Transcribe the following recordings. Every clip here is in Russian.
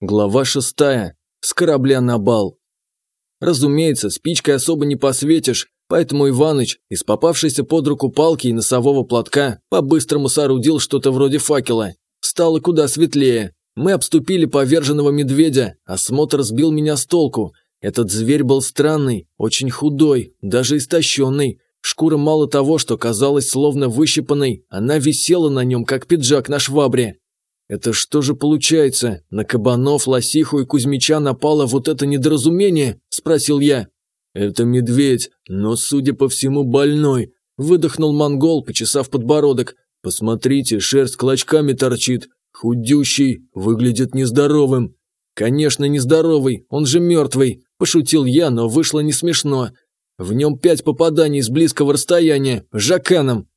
Глава шестая. С корабля на бал. Разумеется, спичкой особо не посветишь, поэтому Иваныч из попавшейся под руку палки и носового платка по-быстрому соорудил что-то вроде факела. Стало куда светлее. Мы обступили поверженного медведя, осмотр сбил меня с толку. Этот зверь был странный, очень худой, даже истощенный. Шкура мало того, что казалась словно выщипанной, она висела на нем, как пиджак на швабре. Это что же получается? На Кабанов, Лосиху и Кузьмича напало вот это недоразумение? Спросил я. Это медведь, но, судя по всему, больной. Выдохнул монгол, почесав подбородок. Посмотрите, шерсть клочками торчит. Худющий, выглядит нездоровым. Конечно, нездоровый, он же мертвый. Пошутил я, но вышло не смешно. В нем пять попаданий с близкого расстояния, жаканом.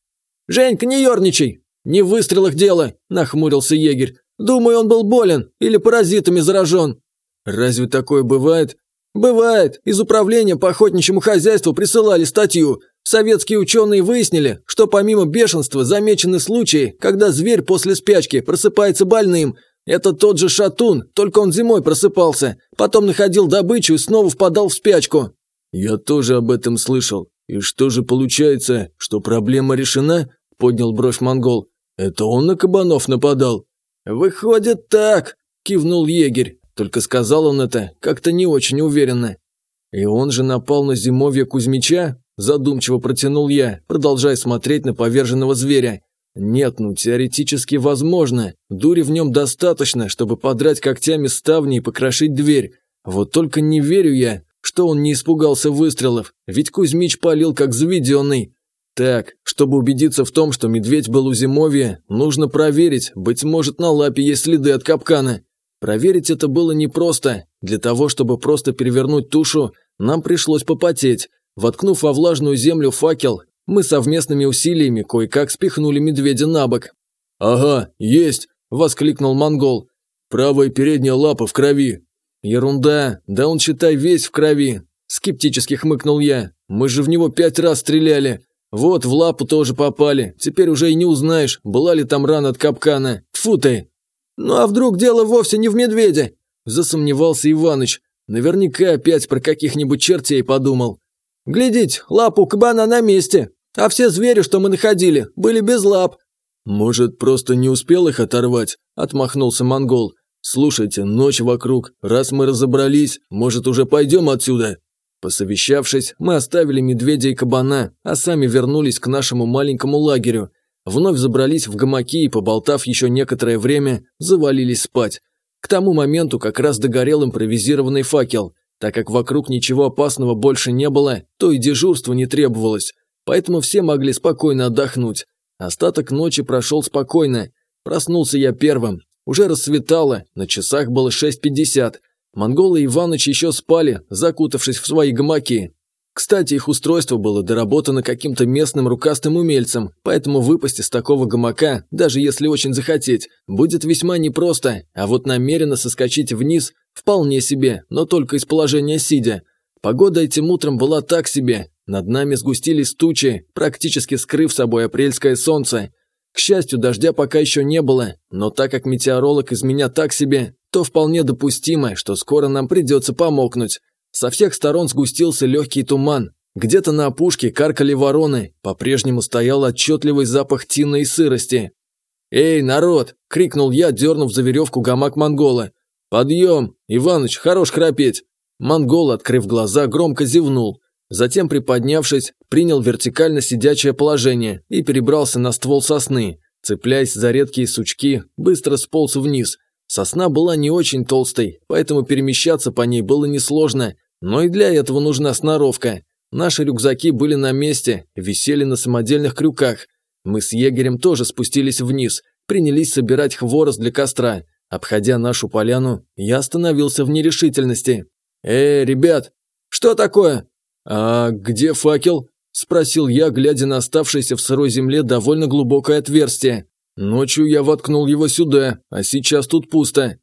«Женька, не ерничай!» «Не в выстрелах дело», – нахмурился егерь. «Думаю, он был болен или паразитами заражен». «Разве такое бывает?» «Бывает. Из управления по охотничьему хозяйству присылали статью. Советские ученые выяснили, что помимо бешенства замечены случаи, когда зверь после спячки просыпается больным. Это тот же шатун, только он зимой просыпался, потом находил добычу и снова впадал в спячку». «Я тоже об этом слышал. И что же получается, что проблема решена?» – поднял бровь монгол. «Это он на кабанов нападал?» «Выходит так», – кивнул егерь. Только сказал он это как-то не очень уверенно. «И он же напал на зимовье Кузьмича?» – задумчиво протянул я, продолжая смотреть на поверженного зверя. «Нет, ну теоретически возможно. Дури в нем достаточно, чтобы подрать когтями ставни и покрошить дверь. Вот только не верю я, что он не испугался выстрелов, ведь Кузьмич палил как заведенный. Так, чтобы убедиться в том, что медведь был у зимовья, нужно проверить, быть может на лапе есть следы от капкана. Проверить это было непросто. Для того, чтобы просто перевернуть тушу, нам пришлось попотеть. Воткнув во влажную землю факел, мы совместными усилиями кое-как спихнули медведя на бок. «Ага, есть!» – воскликнул монгол. «Правая передняя лапа в крови». «Ерунда, да он, считай, весь в крови!» – скептически хмыкнул я. «Мы же в него пять раз стреляли!» Вот в лапу тоже попали. Теперь уже и не узнаешь, была ли там рана от капкана. Тьфу ты. Ну а вдруг дело вовсе не в медведе? Засомневался Иваныч. Наверняка опять про каких-нибудь чертей подумал. Глядите, лапу кабана на месте. А все звери, что мы находили, были без лап. Может, просто не успел их оторвать? Отмахнулся монгол. Слушайте, ночь вокруг. Раз мы разобрались, может, уже пойдем отсюда? Посовещавшись, мы оставили медведя и кабана, а сами вернулись к нашему маленькому лагерю. Вновь забрались в гамаки и, поболтав еще некоторое время, завалились спать. К тому моменту как раз догорел импровизированный факел. Так как вокруг ничего опасного больше не было, то и дежурство не требовалось. Поэтому все могли спокойно отдохнуть. Остаток ночи прошел спокойно. Проснулся я первым. Уже рассветало, на часах было 6.50. Монголы и Иваныч еще спали, закутавшись в свои гамаки. Кстати, их устройство было доработано каким-то местным рукастым умельцем, поэтому выпасть из такого гамака, даже если очень захотеть, будет весьма непросто, а вот намеренно соскочить вниз вполне себе, но только из положения сидя. Погода этим утром была так себе, над нами сгустились тучи, практически скрыв собой апрельское солнце. К счастью, дождя пока еще не было, но так как метеоролог из меня так себе, то вполне допустимо, что скоро нам придется помокнуть. Со всех сторон сгустился легкий туман. Где-то на опушке каркали вороны, по-прежнему стоял отчетливый запах тина и сырости. «Эй, народ!» – крикнул я, дернув за веревку гамак монгола. «Подъем! Иваныч, хорош храпеть!» Монгол, открыв глаза, громко зевнул. Затем, приподнявшись, принял вертикально сидячее положение и перебрался на ствол сосны. Цепляясь за редкие сучки, быстро сполз вниз – Сосна была не очень толстой, поэтому перемещаться по ней было несложно, но и для этого нужна сноровка. Наши рюкзаки были на месте, висели на самодельных крюках. Мы с егерем тоже спустились вниз, принялись собирать хворост для костра. Обходя нашу поляну, я остановился в нерешительности. «Эй, ребят!» «Что такое?» «А где факел?» – спросил я, глядя на оставшееся в сырой земле довольно глубокое отверстие. Ночью я воткнул его сюда, а сейчас тут пусто.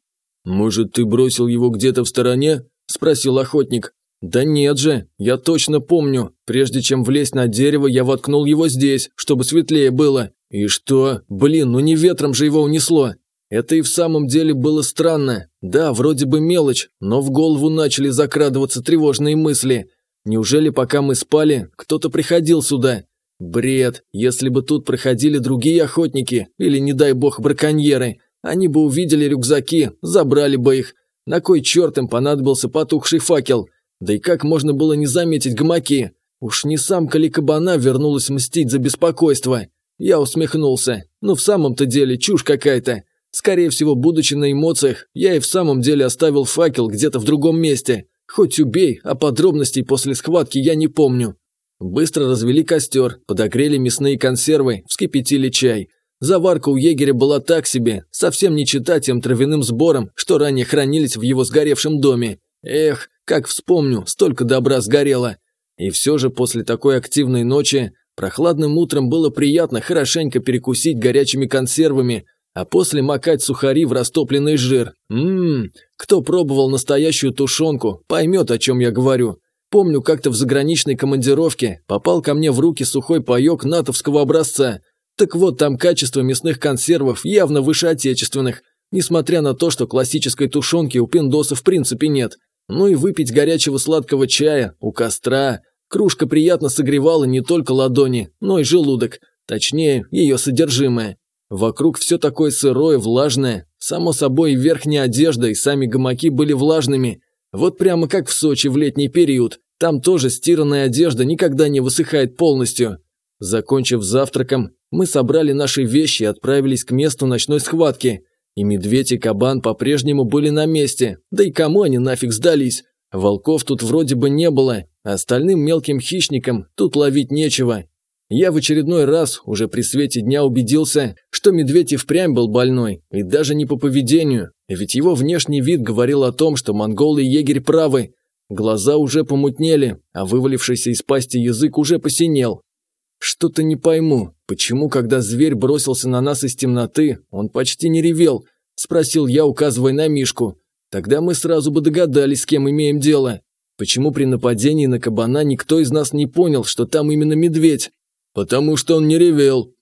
Может, ты бросил его где-то в стороне? Спросил охотник. Да нет же, я точно помню. Прежде чем влезть на дерево, я воткнул его здесь, чтобы светлее было. И что? Блин, ну не ветром же его унесло. Это и в самом деле было странно. Да, вроде бы мелочь, но в голову начали закрадываться тревожные мысли. Неужели пока мы спали, кто-то приходил сюда? Бред, если бы тут проходили другие охотники, или, не дай бог, браконьеры, они бы увидели рюкзаки, забрали бы их. На кой черт им понадобился потухший факел? Да и как можно было не заметить гамаки? Уж не самка ли кабана вернулась мстить за беспокойство? Я усмехнулся. Ну в самом-то деле чушь какая-то. Скорее всего, будучи на эмоциях, я и в самом деле оставил факел где-то в другом месте. Хоть убей, а подробностей после схватки я не помню. Быстро развели костер, подогрели мясные консервы, вскипятили чай. Заварка у егеря была так себе, совсем не читать тем травяным сборам, что ранее хранились в его сгоревшем доме. Эх, как вспомню, столько добра сгорело. И все же после такой активной ночи прохладным утром было приятно хорошенько перекусить горячими консервами, а после макать сухари в растопленный жир. Ммм, кто пробовал настоящую тушенку, поймет, о чем я говорю. Помню, как-то в заграничной командировке попал ко мне в руки сухой паек натовского образца. Так вот, там качество мясных консервов явно выше отечественных, несмотря на то, что классической тушенки у пиндоса в принципе нет. Ну и выпить горячего сладкого чая у костра. Кружка приятно согревала не только ладони, но и желудок, точнее, ее содержимое. Вокруг все такое сырое, влажное. Само собой, верхняя одежда и сами гамаки были влажными. Вот прямо как в Сочи в летний период. Там тоже стиранная одежда никогда не высыхает полностью. Закончив завтраком, мы собрали наши вещи и отправились к месту ночной схватки. И медведь и кабан по-прежнему были на месте. Да и кому они нафиг сдались? Волков тут вроде бы не было, а остальным мелким хищникам тут ловить нечего. Я в очередной раз, уже при свете дня, убедился, что медведь и впрямь был больной, и даже не по поведению, ведь его внешний вид говорил о том, что монголы и егерь правы. Глаза уже помутнели, а вывалившийся из пасти язык уже посинел. Что-то не пойму, почему, когда зверь бросился на нас из темноты, он почти не ревел, спросил я, указывая на Мишку. Тогда мы сразу бы догадались, с кем имеем дело. Почему при нападении на кабана никто из нас не понял, что там именно медведь? «Потому что он не ревел».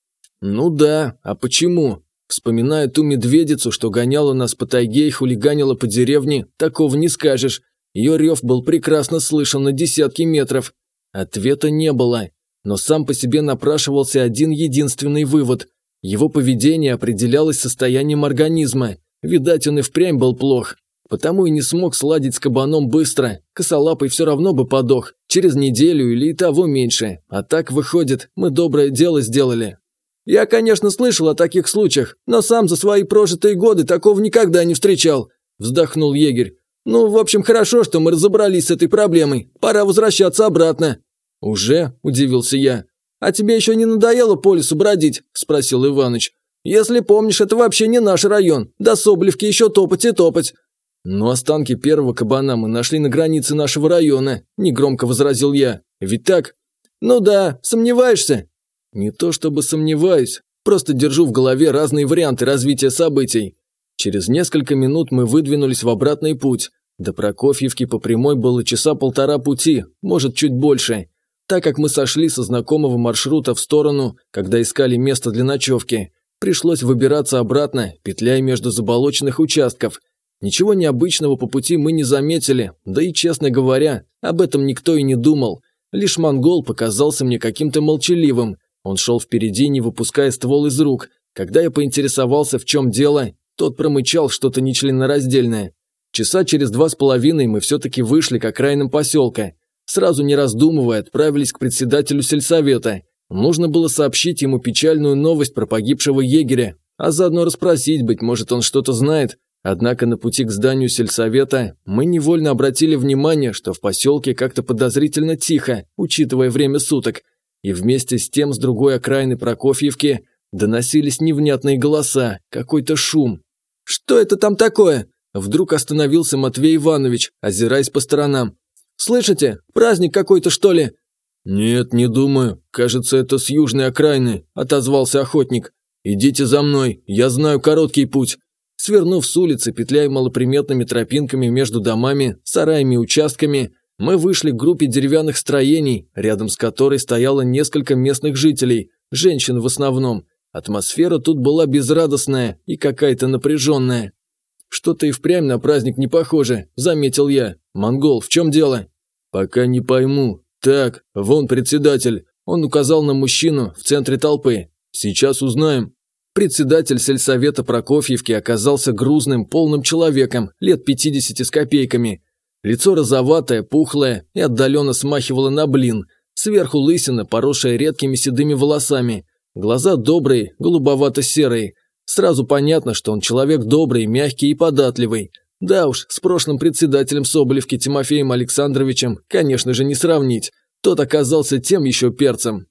«Ну да, а почему?» Вспоминая ту медведицу, что гоняла нас по тайге и хулиганила по деревне, такого не скажешь. Ее рев был прекрасно слышен на десятки метров. Ответа не было, но сам по себе напрашивался один единственный вывод. Его поведение определялось состоянием организма. Видать, он и впрямь был плох. Потому и не смог сладить с кабаном быстро. Косолапый все равно бы подох. Через неделю или и того меньше. А так, выходит, мы доброе дело сделали. Я, конечно, слышал о таких случаях, но сам за свои прожитые годы такого никогда не встречал. Вздохнул егерь. Ну, в общем, хорошо, что мы разобрались с этой проблемой. Пора возвращаться обратно. Уже? Удивился я. А тебе еще не надоело по лесу бродить? Спросил Иваныч. Если помнишь, это вообще не наш район. До Соболевки еще топать и топать. «Но останки первого кабана мы нашли на границе нашего района», – негромко возразил я. «Ведь так?» «Ну да, сомневаешься?» «Не то чтобы сомневаюсь, просто держу в голове разные варианты развития событий». Через несколько минут мы выдвинулись в обратный путь. До Прокофьевки по прямой было часа полтора пути, может, чуть больше. Так как мы сошли со знакомого маршрута в сторону, когда искали место для ночевки, пришлось выбираться обратно, петляя между заболоченных участков – Ничего необычного по пути мы не заметили, да и, честно говоря, об этом никто и не думал. Лишь монгол показался мне каким-то молчаливым. Он шел впереди, не выпуская ствол из рук. Когда я поинтересовался, в чем дело, тот промычал что-то нечленораздельное. Часа через два с половиной мы все-таки вышли к окраинам поселка. Сразу не раздумывая, отправились к председателю сельсовета. Нужно было сообщить ему печальную новость про погибшего егеря, а заодно расспросить, быть может, он что-то знает. Однако на пути к зданию сельсовета мы невольно обратили внимание, что в поселке как-то подозрительно тихо, учитывая время суток, и вместе с тем с другой окраины Прокофьевки доносились невнятные голоса, какой-то шум. «Что это там такое?» Вдруг остановился Матвей Иванович, озираясь по сторонам. «Слышите? Праздник какой-то, что ли?» «Нет, не думаю. Кажется, это с южной окраины», – отозвался охотник. «Идите за мной, я знаю короткий путь». Свернув с улицы, петляя малоприметными тропинками между домами, сараями и участками, мы вышли к группе деревянных строений, рядом с которой стояло несколько местных жителей, женщин в основном. Атмосфера тут была безрадостная и какая-то напряженная. «Что-то и впрямь на праздник не похоже», – заметил я. «Монгол, в чем дело?» «Пока не пойму. Так, вон председатель». Он указал на мужчину в центре толпы. «Сейчас узнаем». Председатель сельсовета Прокофьевки оказался грузным, полным человеком, лет 50 с копейками. Лицо розоватое, пухлое и отдаленно смахивало на блин. Сверху лысина, поросшая редкими седыми волосами. Глаза добрые, голубовато-серые. Сразу понятно, что он человек добрый, мягкий и податливый. Да уж, с прошлым председателем Соболевки Тимофеем Александровичем, конечно же, не сравнить. Тот оказался тем еще перцем.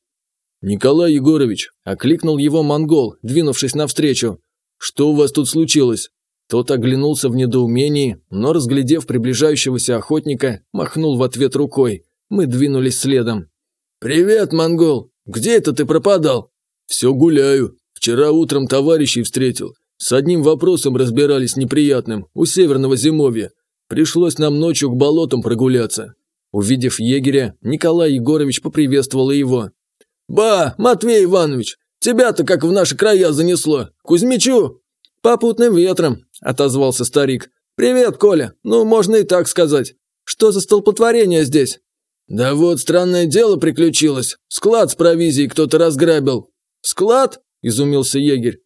«Николай Егорович», – окликнул его монгол, двинувшись навстречу. «Что у вас тут случилось?» Тот оглянулся в недоумении, но, разглядев приближающегося охотника, махнул в ответ рукой. Мы двинулись следом. «Привет, монгол! Где это ты пропадал?» «Все гуляю. Вчера утром товарищей встретил. С одним вопросом разбирались неприятным, у северного зимовья. Пришлось нам ночью к болотам прогуляться». Увидев егеря, Николай Егорович поприветствовал его. «Ба, Матвей Иванович, тебя-то как в наши края занесло. Кузьмичу?» «Попутным ветром», – отозвался старик. «Привет, Коля. Ну, можно и так сказать. Что за столпотворение здесь?» «Да вот странное дело приключилось. Склад с провизией кто-то разграбил». «Склад?» – изумился егерь.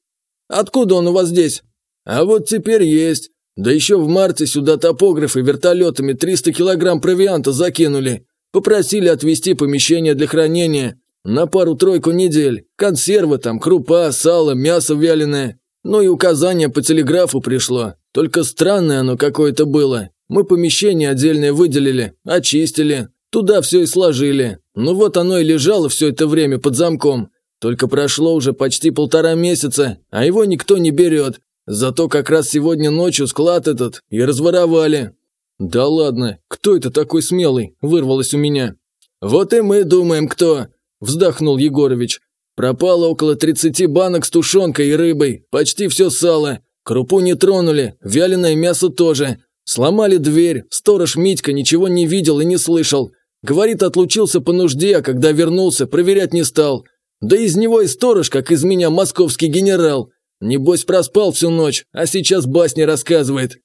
«Откуда он у вас здесь?» «А вот теперь есть. Да еще в марте сюда топографы вертолетами 300 килограмм провианта закинули. Попросили отвезти помещение для хранения. На пару-тройку недель. Консервы там, крупа, сало, мясо вяленое. Ну и указание по телеграфу пришло. Только странное оно какое-то было. Мы помещение отдельное выделили, очистили. Туда все и сложили. Ну вот оно и лежало все это время под замком. Только прошло уже почти полтора месяца, а его никто не берет. Зато как раз сегодня ночью склад этот и разворовали. Да ладно, кто это такой смелый, вырвалось у меня. Вот и мы думаем, кто. Вздохнул Егорович. Пропало около 30 банок с тушенкой и рыбой, почти все сало. Крупу не тронули, вяленое мясо тоже. Сломали дверь, сторож Митька ничего не видел и не слышал. Говорит, отлучился по нужде, а когда вернулся, проверять не стал. Да из него и сторож, как из меня московский генерал. Небось проспал всю ночь, а сейчас басни рассказывает.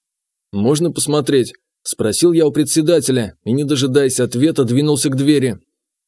«Можно посмотреть?» – спросил я у председателя и, не дожидаясь ответа, двинулся к двери.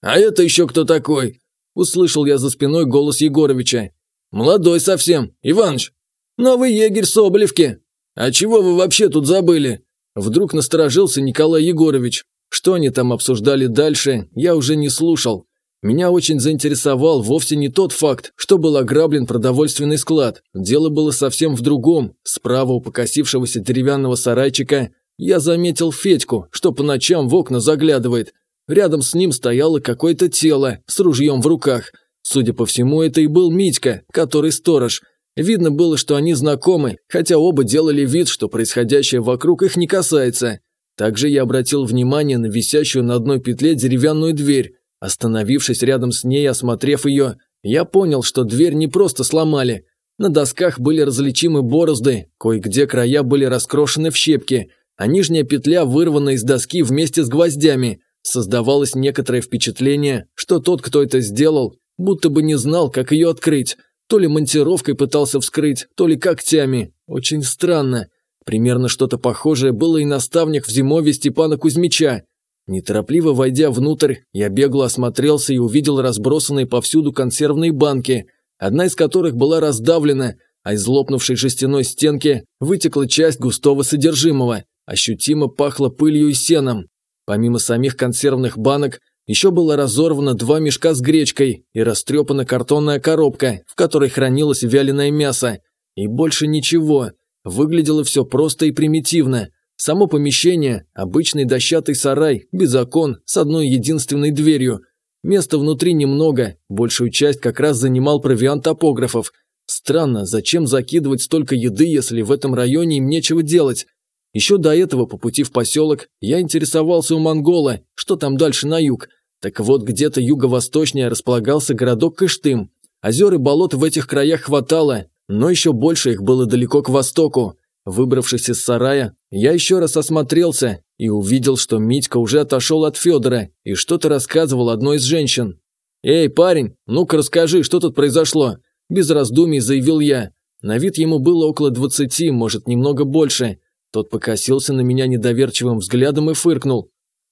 «А это еще кто такой?» – услышал я за спиной голос Егоровича. «Молодой совсем, Иваныч. Новый егерь Соболевки. А чего вы вообще тут забыли?» Вдруг насторожился Николай Егорович. Что они там обсуждали дальше, я уже не слушал. Меня очень заинтересовал вовсе не тот факт, что был ограблен продовольственный склад. Дело было совсем в другом. Справа у покосившегося деревянного сарайчика я заметил Федьку, что по ночам в окна заглядывает. Рядом с ним стояло какое-то тело с ружьем в руках. Судя по всему, это и был Митька, который сторож. Видно было, что они знакомы, хотя оба делали вид, что происходящее вокруг их не касается. Также я обратил внимание на висящую на одной петле деревянную дверь. Остановившись рядом с ней, осмотрев ее, я понял, что дверь не просто сломали. На досках были различимы борозды, кое-где края были раскрошены в щепки, а нижняя петля вырвана из доски вместе с гвоздями. Создавалось некоторое впечатление, что тот, кто это сделал, будто бы не знал, как ее открыть. То ли монтировкой пытался вскрыть, то ли когтями. Очень странно. Примерно что-то похожее было и на ставнях в зимовье Степана Кузьмича. Неторопливо войдя внутрь, я бегло осмотрелся и увидел разбросанные повсюду консервные банки, одна из которых была раздавлена, а из лопнувшей жестяной стенки вытекла часть густого содержимого, ощутимо пахло пылью и сеном. Помимо самих консервных банок, еще было разорвано два мешка с гречкой и растрепана картонная коробка, в которой хранилось вяленое мясо. И больше ничего. Выглядело все просто и примитивно. Само помещение – обычный дощатый сарай, без окон, с одной единственной дверью. Места внутри немного, большую часть как раз занимал провиант топографов. Странно, зачем закидывать столько еды, если в этом районе им нечего делать? Еще до этого, по пути в поселок, я интересовался у монгола, что там дальше на юг. Так вот, где-то юго-восточнее располагался городок Кыштым. Озер и болот в этих краях хватало, но еще больше их было далеко к востоку. Выбравшись из сарая, я еще раз осмотрелся и увидел, что Митька уже отошел от Федора и что-то рассказывал одной из женщин. «Эй, парень, ну-ка расскажи, что тут произошло?» Без раздумий заявил я. На вид ему было около двадцати, может, немного больше. Тот покосился на меня недоверчивым взглядом и фыркнул.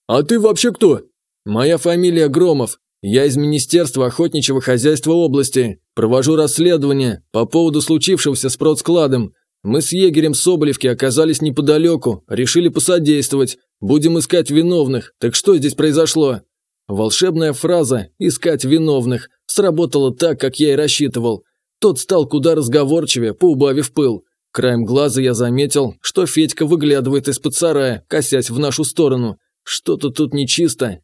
«А ты вообще кто?» «Моя фамилия Громов. Я из Министерства охотничьего хозяйства области. Провожу расследование по поводу случившегося с продскладом. Мы с егерем Соболевки оказались неподалеку, решили посодействовать. Будем искать виновных. Так что здесь произошло?» Волшебная фраза «искать виновных» сработала так, как я и рассчитывал. Тот стал куда разговорчивее, поубавив пыл. Краем глаза я заметил, что Федька выглядывает из-под сарая, косясь в нашу сторону. Что-то тут нечисто.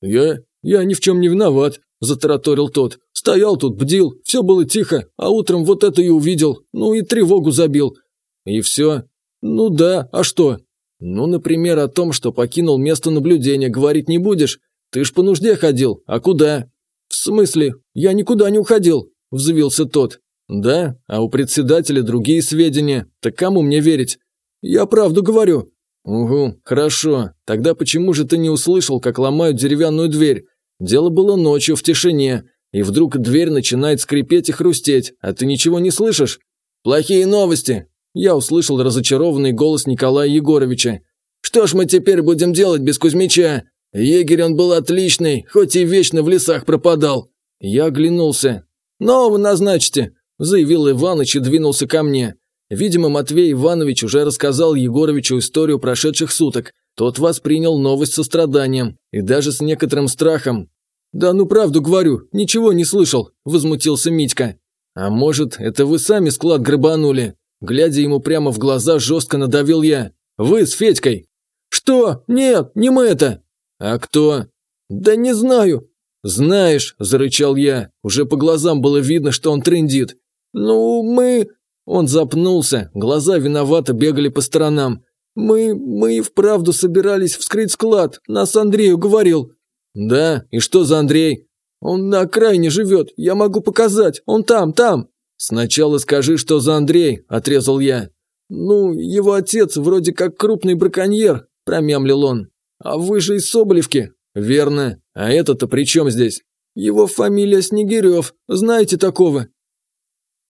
«Я... я ни в чем не виноват», – затараторил тот. «Стоял тут, бдил, все было тихо, а утром вот это и увидел, ну и тревогу забил». «И все?» «Ну да, а что?» «Ну, например, о том, что покинул место наблюдения, говорить не будешь? Ты ж по нужде ходил, а куда?» «В смысле? Я никуда не уходил», – взвился тот. «Да? А у председателя другие сведения. Так кому мне верить?» «Я правду говорю». «Угу, хорошо. Тогда почему же ты не услышал, как ломают деревянную дверь? Дело было ночью в тишине, и вдруг дверь начинает скрипеть и хрустеть, а ты ничего не слышишь?» «Плохие новости!» Я услышал разочарованный голос Николая Егоровича. «Что ж мы теперь будем делать без Кузьмича? Егерь он был отличный, хоть и вечно в лесах пропадал». Я оглянулся. «Нового назначите!» Заявил Иваныч и двинулся ко мне. Видимо, Матвей Иванович уже рассказал Егоровичу историю прошедших суток. Тот воспринял новость со страданием и даже с некоторым страхом. «Да ну правду говорю, ничего не слышал», – возмутился Митька. «А может, это вы сами склад грабанули?» Глядя ему прямо в глаза, жестко надавил я. «Вы с Федькой». «Что? Нет, не мы это». «А кто?» «Да не знаю». «Знаешь», – зарычал я. Уже по глазам было видно, что он трындит. «Ну, мы...» Он запнулся, глаза виновато бегали по сторонам. «Мы... мы и вправду собирались вскрыть склад, нас Андрею говорил». «Да? И что за Андрей?» «Он на окраине живет, я могу показать, он там, там». «Сначала скажи, что за Андрей», – отрезал я. «Ну, его отец вроде как крупный браконьер», – промямлил он. «А вы же из Соболевки?» «Верно. А это-то при чем здесь?» «Его фамилия Снегирев, знаете такого?»